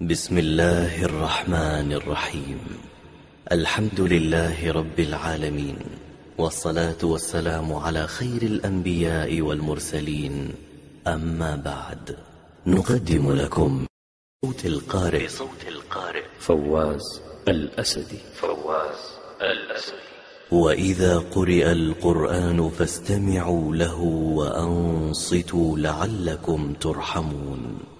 بسم الله الرحمن الرحيم. الحمد لله رب العالمين والصلاة والسلام على خير الأنبياء والمرسلين. أما بعد نقدم لكم صوت القارئ. صوت القارئ. فواز الأسدي. فواز الأسدي. وإذا قرئ القرآن فاستمعوا له وأنصتوا لعلكم ترحمون.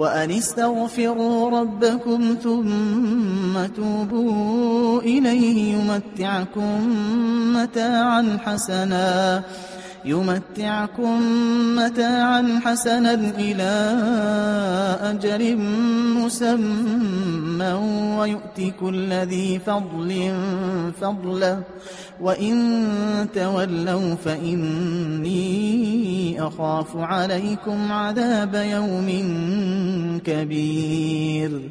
وأن استغفروا ربكم ثم توبوا إليه يمتعكم متاعا حسنا. يمتعكم متاعا حسنا إلى أجر مسمى ويؤتي كل ذي فضل فضله وإن تولوا فإني أخاف عليكم عذاب يوم كبير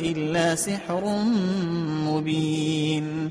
إلا سحر مبين.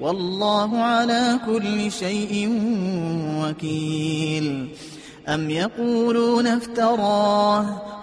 والله على كل شيء وكيل. أم يقولون افتراه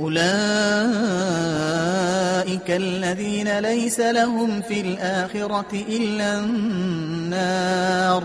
أولئك الذين ليس لهم في الآخرة إلا النار.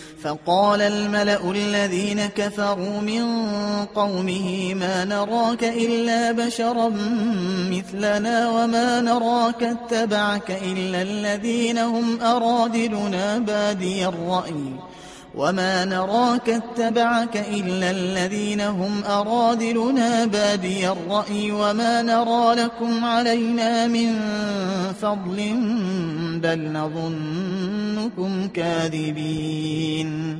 فقال الملأ الذين كفروا من قومه ما نراك إلا بشرا مثلنا وما نراك اتبعك إلا الذين هم أرادلنا بادي الرأي. وما نراك اتبعك إلا الذين هم أرادلنا بادي الرأي وما نرى لكم علينا من فضل بل نظنكم كاذبين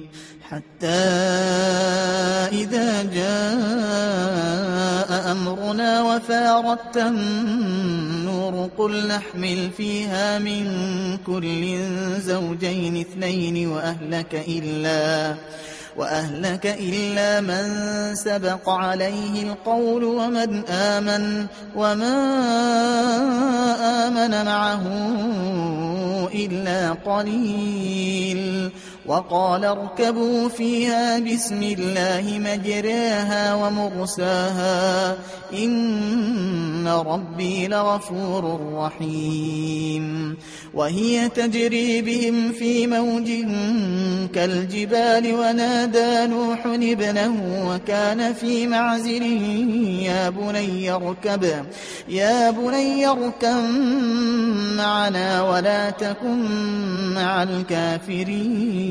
حتى إذا جاء أمرنا وفارت النور قل نحمل فيها من كل زوجين اثنين وأهلك إلا وأهلك إلا من سبق عليه القول ومن آمن وما آمن معه إلا قليل وقال اركبوا فيها بسم الله مجريها ومرساها إن ربي لغفور رحيم وهي تجري بهم في موج كالجبال ونادى نوح ابنه وكان في معزل يا بني اركب يا بني اركب معنا ولا تكن مع الكافرين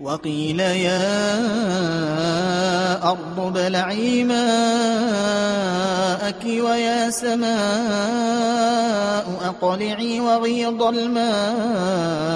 وقيل يا أرض بلعي ماءك ويا سماء أقلعي وغيض الماء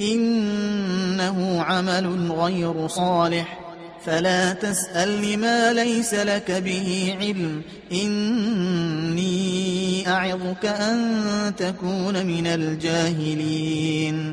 إنه عمل غير صالح. فلا تسأل لما ليس لك به علم. إني أعظك أن تكون من الجاهلين.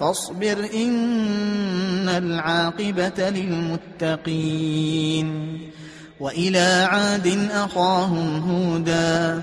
فاصبر إن العاقبة للمتقين. وإلى عاد أخاهم هودا.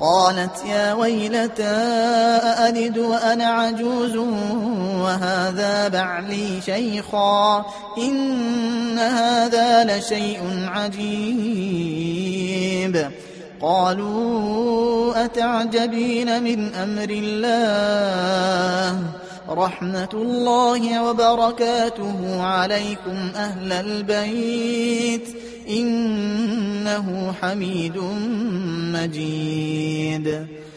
قالت يا ويلتى أألد وأنا عجوز؟ وهذا بعلي شيخا إن هذا لشيء عجيب. قالوا أتعجبين من أمر الله؟ رحمة الله وبركاته عليكم أهل البيت. إنه حميد مجيد.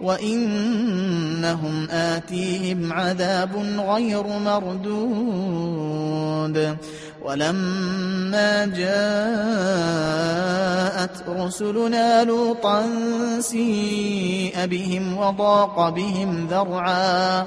وإنهم آتيهم عذاب غير مردود ولما جاءت رسلنا لوطا سيء بهم وضاق بهم ذرعا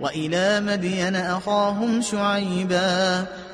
وإلى مدين أخاهم شعيبا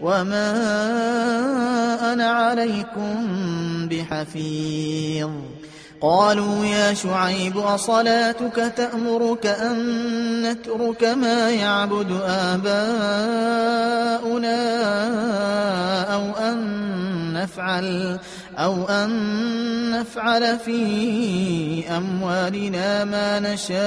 وما أنا عليكم بحفيظ قالوا يا شعيب أصلاتك تأمرك أن نترك ما يعبد آباؤنا أو أن نفعل أو أن نفعل في أموالنا ما نشاء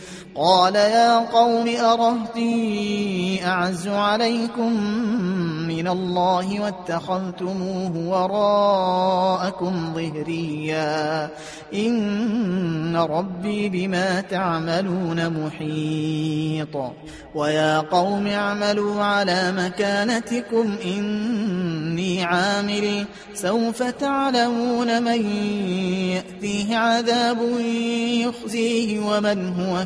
قال يا قوم أرهتي أعز عليكم من الله واتخذتموه وراءكم ظهريا. إن ربي بما تعملون محيط. ويا قوم اعملوا على مكانتكم إني عامل. سوف تعلمون من يأتيه عذاب يخزيه ومن هو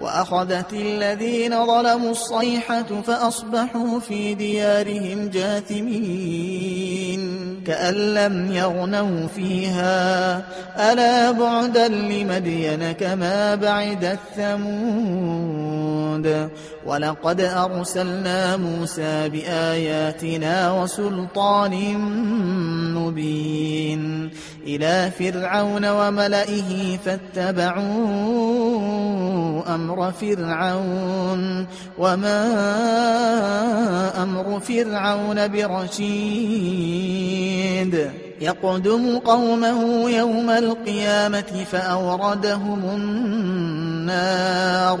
وأخذت الذين ظلموا الصيحة فأصبحوا في ديارهم جاثمين كأن لم يغنوا فيها. ألا بعدا لمدين كما بعد الثمود. ولقد أرسلنا موسى بآياتنا وسلطان مبين. إلى فرعون وملئه فاتبعوا أمر فرعون وما أمر فرعون برشيد يقدم قومه يوم القيامة فأوردهم النار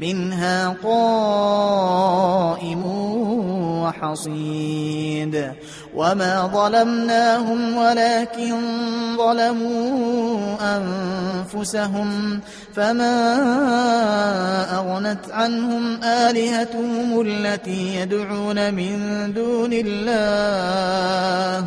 منها قائم وحصيد. وما ظلمناهم ولكن ظلموا أنفسهم فما أغنت عنهم آلهتهم التي يدعون من دون الله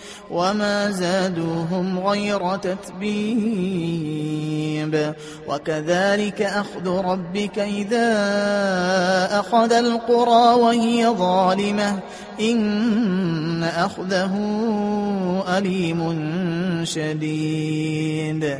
وما زادوهم غير تتبيب وكذلك أخذ ربك إذا أخذ القرى وهي ظالمة إن أخذه أليم شديد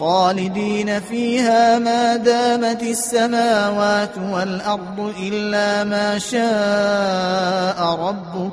خالدين فيها ما دامت السماوات والأرض إلا ما شاء ربك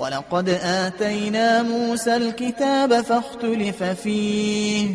ولقد آتينا موسى الكتاب فاختلف فيه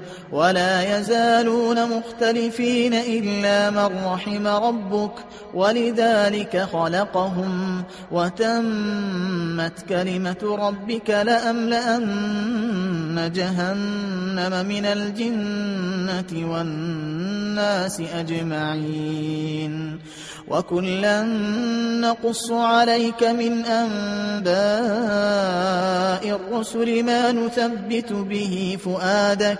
ولا يزالون مختلفين إلا من رحم ربك ولذلك خلقهم وتمت كلمة ربك لأملأن جهنم من الجنة والناس أجمعين وكلا نقص عليك من أنباء الرسل ما نثبت به فؤادك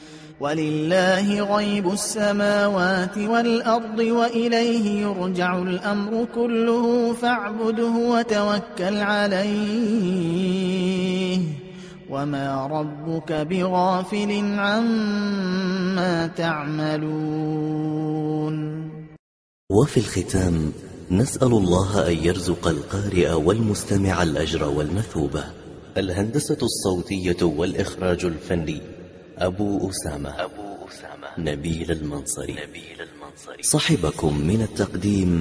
ولله غيب السماوات والأرض وإليه يرجع الأمر كله فاعبده وتوكل عليه وما ربك بغافل عما تعملون. وفي الختام نسأل الله أن يرزق القارئ والمستمع الأجر والمثوبة الهندسة الصوتية والإخراج الفني. أبو أسامة أبو أسامة نبيل المنصري. نبيل المنصري. صحبكم من التقديم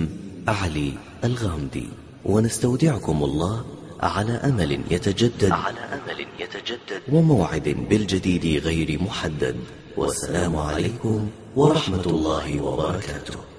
علي الغامدي ونستودعكم الله على أمل يتجدد على أمل يتجدد. وموعد بالجديد غير محدد. والسلام عليكم ورحمة الله وبركاته.